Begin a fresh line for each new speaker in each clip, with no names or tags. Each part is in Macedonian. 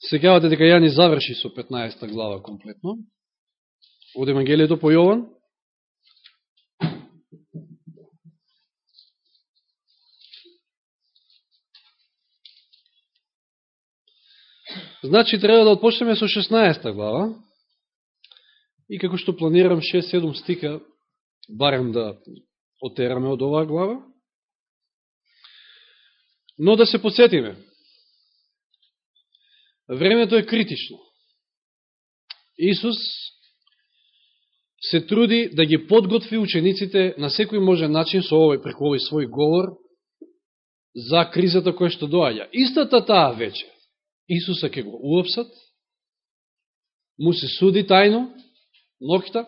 Секавате дека ја ни заврши со 15 глава комплетно. Од Евангелието по Јован. Значи, треба да отпочнеме со 16 глава. И како што планирам 6-7 стика, барем да отераме од оваа глава. Но да се подсетиме. Времето е критично. Исус се труди да ги подготви учениците на секој можен начин со овој преку овој свој говор за кризата која што доаѓа. Истата таа вече. Исуса ќе го уопсат, му се суди тајно, нокта,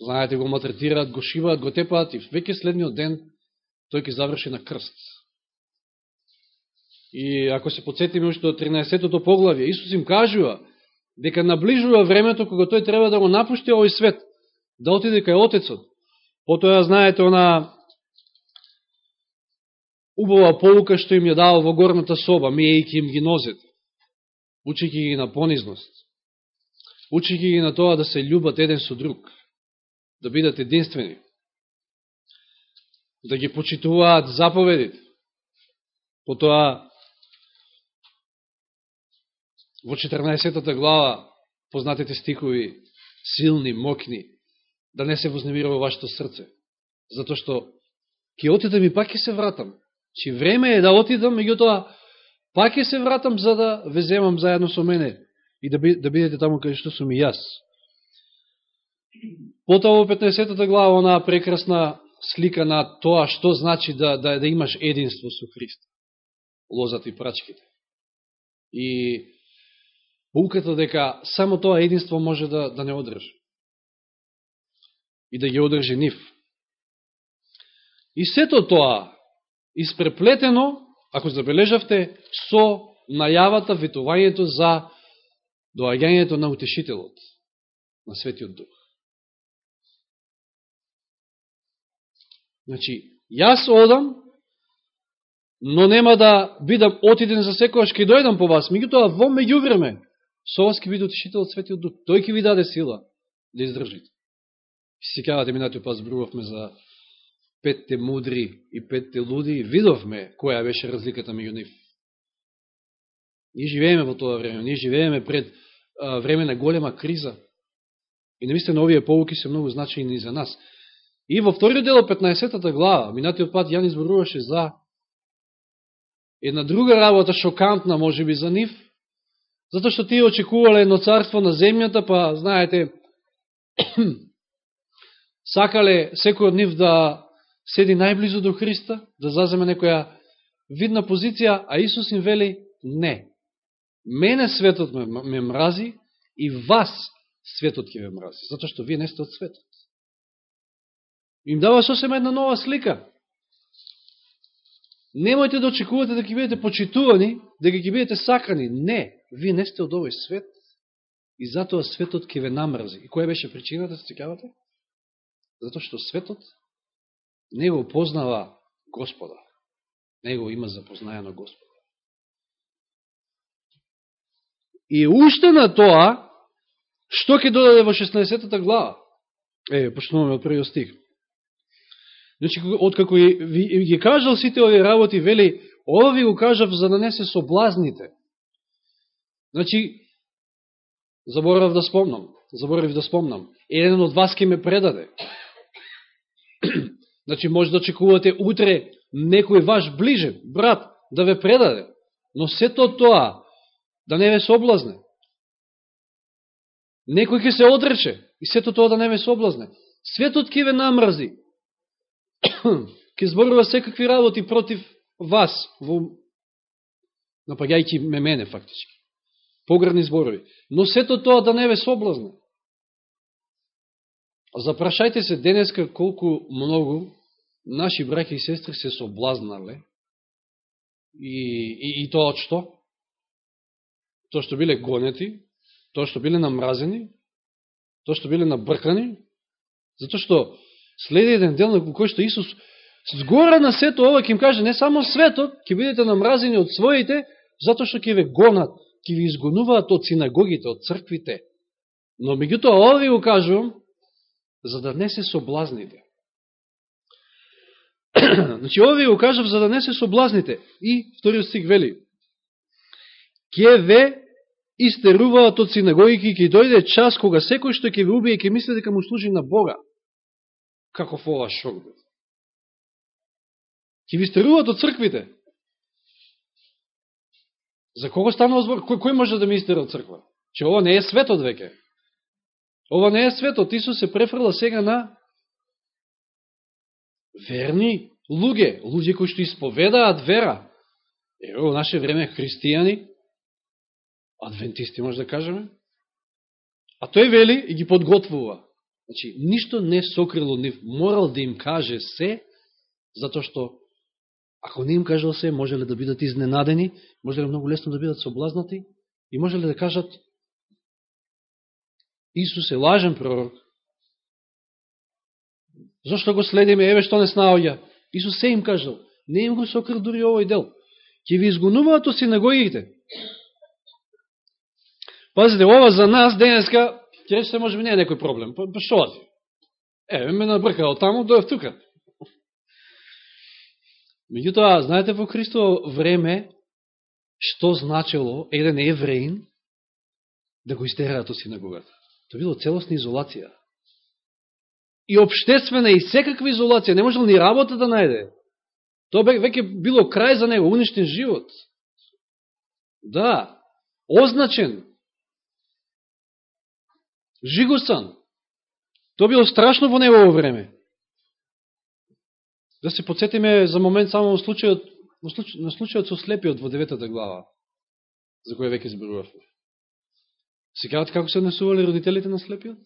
знаете го матретираат, го шиваат, го тепаат и веќе следниот ден тој ќе заврши на крст. И ако се подсетиме уште од 13-тото поглавие, Исус им кажува дека наближува времето кога тој треба да го напушти овој свет, да отиде кај Отецот. Потоа знаете она убава полука што им ја дава во горната соба, мијајќи им ги нозете, учејќи ги на понизност, учејќи ги на тоа да се љубат еден со друг, да бидат единствени, да ги почитуваат заповедите, потоа во 14 глава, познатите стикови силни, мокни, да не се вознемирува вашето срце. Зато што ќе отидам и пак ќе се вратам. Чи време е да отидам, меѓутоа пак ќе се вратам за да ве земам заедно со мене и да, да бидете таму кај што сум и јас. Потоа во 15 глава онаа прекрасна слика на тоа што значи да, да, да имаш единство со Христ. Лозат и прачките. И Пулката дека само тоа единство може да, да не одржи. И да ги одржи нив. И сето тоа испреплетено, ако забележавте, со најавата, ветувањето за доаѓањето на утешителот, на Светиот Дух. Значи, јас одам, но нема да бидам отиден за секојаш ке дојдам по вас, меѓутоа во меѓувреме, Со вас ќе биде утешител Светиот Дух. Тој ќе ви даде сила да издржите. Се секавате минатиот пас збрувавме за петте мудри и петте луди, видовме која беше разликата меѓу нив. Ние живееме во тоа време, ние живееме пред а, време на голема криза. И наистина овие полуки се многу значени за нас. И во вториот дел 15-та глава, минатиот пат Јан изборуваше за една друга работа, шокантна може би за нив, Зато што тие очекувале едно царство на земјата, па, знаете, сакале секој од нив да седи најблизо до Христа, да заземе некоја видна позиција, а Исус им вели, не. Мене светот ме, ме мрази и вас светот ќе ме мрази, затоа што вие не сте од светот. Им дава сосема една нова слика. Немојте да очекувате да ги бидете почитувани, да ги бидете сакани. Не, вие не сте од овој свет и затоа светот ќе ве намрзи. И која беше причината, се цикавате? Затоа што светот не го познава Господа. Не го има запознаено Господа. И уште на тоа, што ќе додаде во 16 глава? Е, почнуваме од првиот стих. Значи, откако ви, ги кажал сите овие работи, вели, ова ви го кажав за да не се соблазните. Значи, заборав да спомнам, заборав да спомнам, еден од вас ке ме предаде. значи, може да очекувате утре некој ваш ближен, брат, да ве предаде, но сето тоа да не ве соблазне. Некој ќе се одрече и сето тоа да не ве соблазне. Светот ќе ве намрази, ќе зборува секакви работи против вас, во... напагајќи ме мене, фактички. Поградни зборови. Но сето тоа да не ве соблазна. Запрашајте се денеска колку многу наши браки и сестри се соблазнале и, и, и тоа од што? Тоа што биле гонети, тоа што биле намразени, тоа што биле набркани, затоа што Следи еден дел на кој што Исус сгора на сето ова ќе им каже не само светот, ќе бидете намразени од своите, затоа што ќе ве гонат, ќе ви изгонуваат од синагогите, од црквите. Но меѓутоа, ова ви го кажувам, за да не се соблазните. значи, ова ви го кажав за да не се соблазните. И вториот стих вели, ке ве истеруваат од синагогите и ќе дојде час кога секој што ќе ви убие ќе мисли дека му служи на Бога. Како ова шок бе. Ќе ви истеруваат од црквите. За кого станува збор? Кој, кој може да ми истера од црква? Че ова не е светот веќе. Ова не е светот. Исус се префрла сега на верни луѓе, луѓе кои што исповедаат вера. Ево, во наше време христијани, адвентисти може да кажеме, а тој вели и ги подготвува. Значи, ништо не сокрило нив, морал да им каже се, затоа што ако не им кажал се, може ли да бидат изненадени, може ли многу лесно да бидат соблазнати и може ли да кажат Исус е лажен пророк. Зошто го следиме? Еве што не снаоѓа. Исус се им кажал. Не им го сокрил дури овој дел. Ке ви изгонуваат од синагогите. Пазите, ова за нас денеска, ќе се може би не е некој проблем. Па, па шо ти? Еве, ме набркал таму, дојав тука. Меѓутоа, знаете во Христово време, што значило еден евреин да го истераат од синагогата? Тоа било целосна изолација. И обштествена и секаква изолација. Не можел ни работа да најде. Тоа веќе било крај за него, уништен живот. Да, означен. Жигосан. Тоа било страшно во негово време. Да се подсетиме за момент само во случајот, на случајот со слепиот во деветата глава, за која веќе зборувавме. Секават како се однесували родителите на слепиот?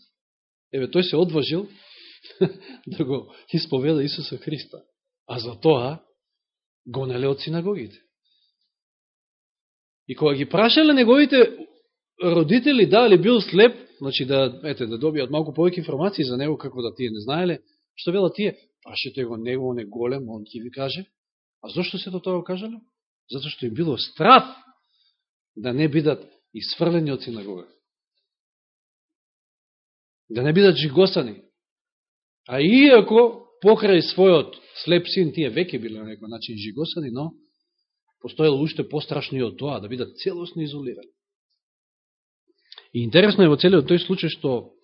Еве, тој се одважил да го исповеда Исуса Христа. А за тоа гонеле од синагогите. И кога ги прашале неговите родители дали бил слеп, значи да, ете, да добијат малку повеќе информации за него, како да тие не знаеле, што велат тие? Прашете го него, он е голем, он ќе ви каже. А зошто се до тоа кажале? Затоа што им било страв да не бидат изфрлени од синагога. да не бидат жигосани. А иако покрај својот слеп син, тие веќе биле на некој начин жигосани, но постоело уште пострашно и од тоа, да бидат целосно изолирани. И интересно е во целиот тој случај што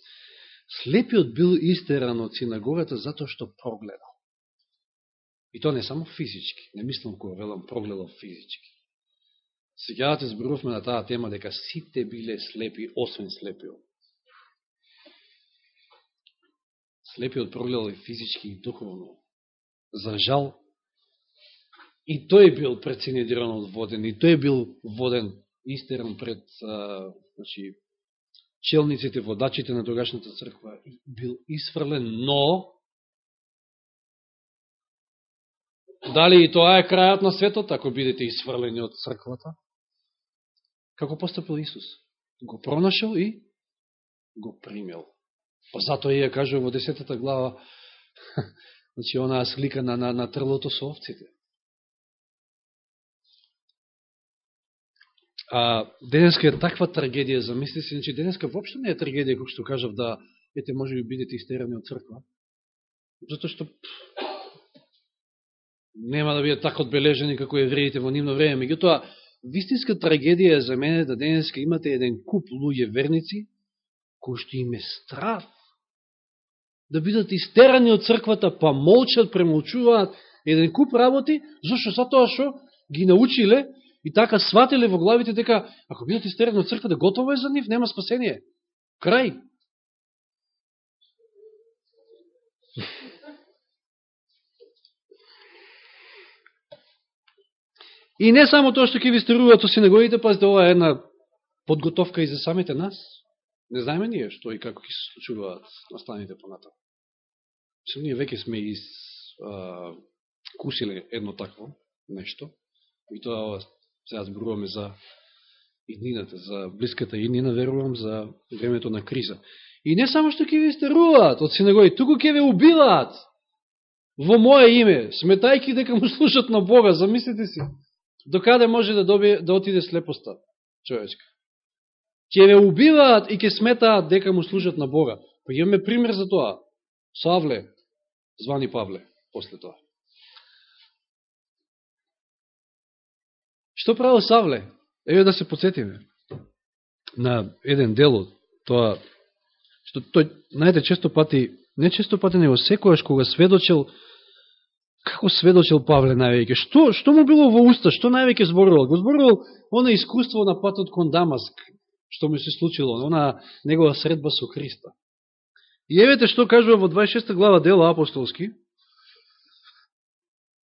слепиот бил истеран од синагогата затоа што прогледал. И тоа не само физички, не мислам кога велам прогледал физички. Сега да зборувавме на таа тема дека сите биле слепи, освен слепиот. слепиот прогледал и физички и духовно. За жал, и тој бил пред Синедиранот воден, и тој бил воден истеран пред а, значи, челниците, водачите на тогашната црква, бил изфрлен, но дали и тоа е крајот на светот, ако бидете изфрлени од црквата? Како поступил Исус? Го пронашел и го примел. Па затоа ја кажува во десетата глава, значи онаа слика на, на, на трлото со овците. А денеска е таква трагедија, замисли се, значи денеска воопшто не е трагедија, како што кажав, да, ете, може би бидете истерани од црква. затоа што нема да биде така одбележени како евреите во нивно време. Меѓутоа, вистинска трагедија за мене да денеска имате еден куп луѓе верници, кои што им е страв да бидат истерани од црквата, па молчат, премолчуваат еден куп работи, зашто затоа што ги научиле и така сватиле во главите дека ако бидат истерени од црквата, готово е за нив, нема спасение. Крај. И не само тоа што ќе ви стеруваат со синагогите, пазите, ова е една подготовка и за самите нас. Не знаеме ние што и како ќе се случуваат настаните понатаму. Се ние веќе сме из, а, кусиле едно такво нешто, и тоа сега зборуваме за иднината, за близката иднина, верувам, за времето на криза. И не само што ќе ви стеруваат од синагоги, туку ќе ви убиваат во моје име, сметајки дека му слушат на Бога, замислите си, докаде може да, добие, да отиде слепоста. човечка. Ќе ве убиваат и ке сметаат дека му служат на Бога. Па имаме пример за тоа. Савле, звани Павле, после тоа. Што правил Савле? Еве да се подсетиме на еден дел од тоа, што тој, знаете, често пати, не често пати, него секојаш кога сведочел, како сведочел Павле највеќе, што, што му било во уста, што највеќе зборувал? Го зборувал она искуство на патот кон Дамаск, што му се случило, она негова средба со Христа. И евете што кажува во 26 глава дела апостолски,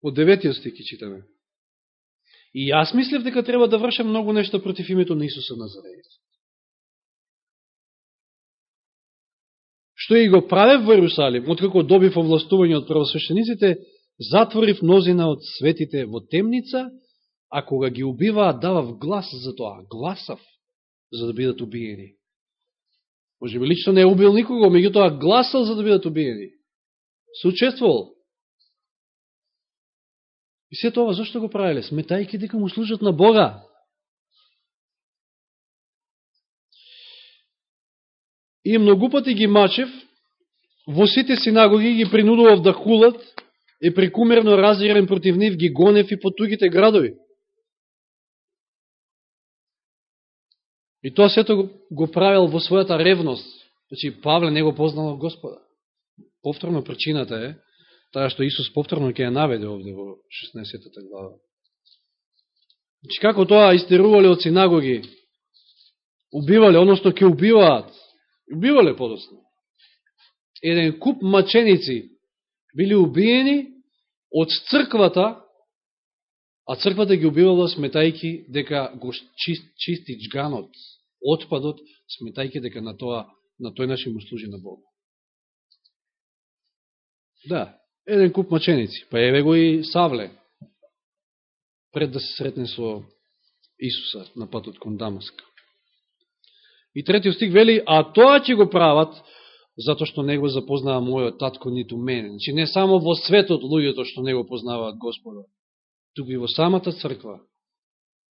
од 9 стики читаме. И јас мислев дека треба да вршам многу нешто против името на Исуса Назареец. Што и го правев во Иерусалим, откако добив овластување од правосвещениците, затворив мнозина од светите во темница, а кога ги убиваа, давав глас за тоа. Гласав за да бидат убиени. Може би лично не е убил никого, меѓутоа гласал за да бидат убиени. Соучествувал. И се тоа, зашто го правиле? Сметајки дека му служат на Бога. И многу пати ги мачев, во сите синагоги ги принудував да хулат, и прекумерно разирен против нив ги гонев и по тугите градови. И тоа сето го, го правил во својата ревност. Значи, Павле не го познал Господа. Повторно причината е, таа што Исус повторно ќе ја наведе овде во 16 глава. Значи, како тоа истерувале од синагоги, убивале, односно ќе убиваат, убивале подосно. Еден куп маченици били убиени од црквата А црквата ги убивала сметајки дека го чисти джганот, отпадот, сметајки дека на тоа на тој начин му служи на Бога. Да, еден куп маченици, па еве го и Савле, пред да се сретне со Исуса на патот кон Дамаск. И третиот стих вели, а тоа ќе го прават, затоа што не го запознава мојот татко ниту мене. Значи не само во светот луѓето што не го познаваат Господа, туку и во самата црква,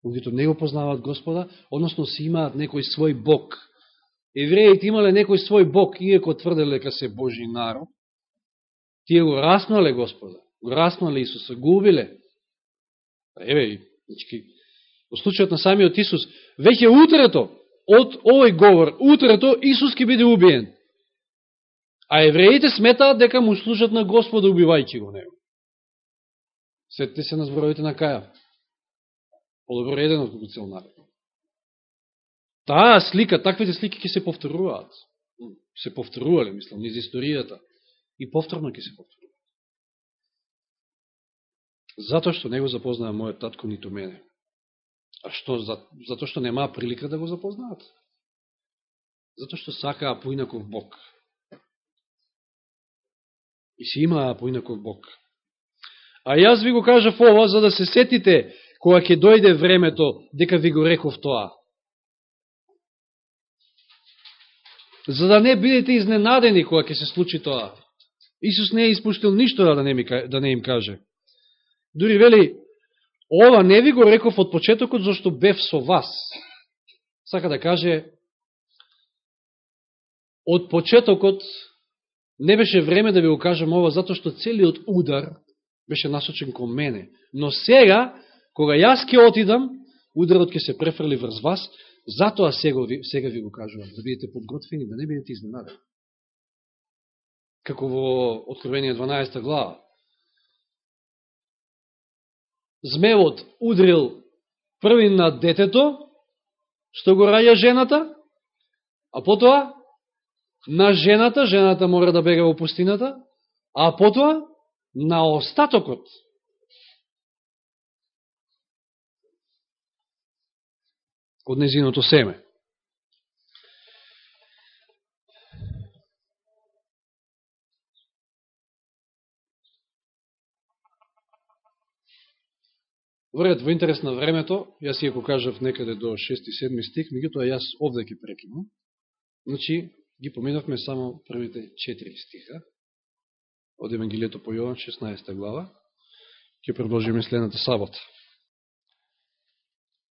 луѓето не го познаваат Господа, односно си имаат некој свој Бог. Евреите имале некој свој Бог, иеко тврделе дека се Божи народ. Тие го раснале Господа, го раснале Исуса, го убиле. Еве, значи, во случајот на самиот Исус, веќе утрето, од овој говор, утрето Исус ќе биде убиен. А евреите сметаат дека му служат на Господа убивајќи го него. Сетите се на зборовите на Каја. Подобро еден од цел народ. Таа слика, таквите слики ќе се повторуваат. Се повторувале, мислам, низ историјата. И повторно ќе се повторува. Затоа што не го запознаа мојот татко ниту мене. А што? Затоа што немаа прилика да го запознаат. Затоа што сакаа поинаков Бог. И си имаа поинаков Бог. А јас ви го кажав ова, за да се сетите, кога ќе дојде времето, дека ви го реков тоа. За да не бидете изненадени кога ќе се случи тоа. Исус не е испуштил ништо да не, ми, да не им каже. Дури вели, ова не ви го реков од почетокот, зашто бев со вас. Сака да каже, од почетокот не беше време да ви го кажам ова, затоа што целиот удар беше насочен кон мене. Но сега, кога јас ќе отидам, ударот ќе се префрли врз вас, затоа сега ви, сега ви го кажувам, да бидете подготвени, да не бидете изненадени. Како во Откровение 12 глава. Змевот удрил први на детето, што го раја жената, а потоа на жената, жената мора да бега во пустината, а потоа на остатокот. од незиното семе. Вред, во интерес на времето, јас ја го кажав некаде до 6-7 стих, меѓутоа јас овде ќе прекинам. Значи, ги поминавме само првите 4 стиха од Евангелието по Јован, 16 глава. Ќе продолжиме следната сабота.